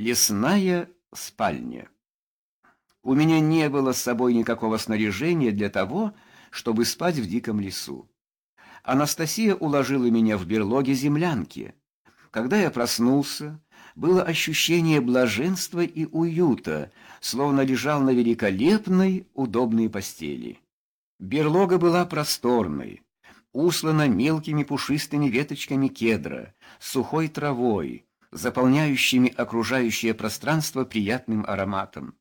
Лесная спальня. У меня не было с собой никакого снаряжения для того, чтобы спать в диком лесу. Анастасия уложила меня в берлоге землянки. Когда я проснулся, было ощущение блаженства и уюта, словно лежал на великолепной, удобной постели. Берлога была просторной, услана мелкими пушистыми веточками кедра, сухой травой, заполняющими окружающее пространство приятным ароматом.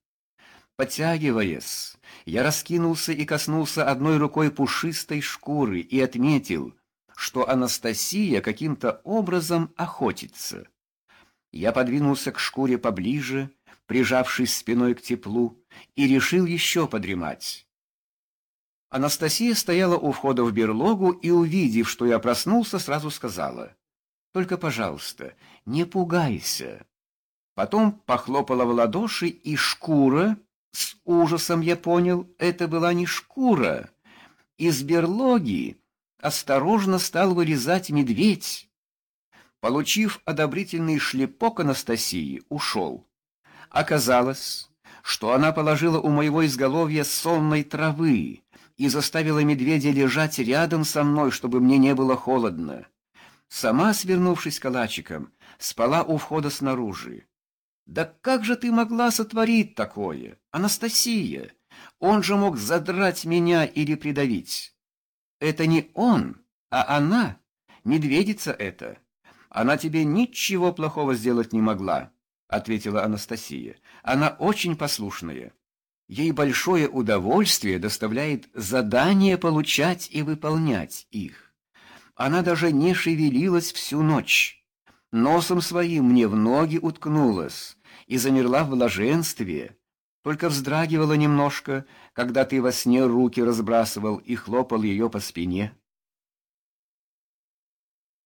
Подтягиваясь, я раскинулся и коснулся одной рукой пушистой шкуры и отметил, что Анастасия каким-то образом охотится. Я подвинулся к шкуре поближе, прижавшись спиной к теплу, и решил еще подремать. Анастасия стояла у входа в берлогу и, увидев, что я проснулся, сразу сказала — только, пожалуйста, не пугайся. Потом похлопала в ладоши, и шкура, с ужасом я понял, это была не шкура. Из берлоги осторожно стал вырезать медведь. Получив одобрительный шлепок Анастасии, ушел. Оказалось, что она положила у моего изголовья сонной травы и заставила медведя лежать рядом со мной, чтобы мне не было холодно. Сама, свернувшись калачиком, спала у входа снаружи. «Да как же ты могла сотворить такое, Анастасия? Он же мог задрать меня или придавить». «Это не он, а она, медведица эта. Она тебе ничего плохого сделать не могла», — ответила Анастасия. «Она очень послушная. Ей большое удовольствие доставляет задание получать и выполнять их». Она даже не шевелилась всю ночь. Носом своим мне в ноги уткнулась и замерла в блаженстве. Только вздрагивала немножко, когда ты во сне руки разбрасывал и хлопал ее по спине.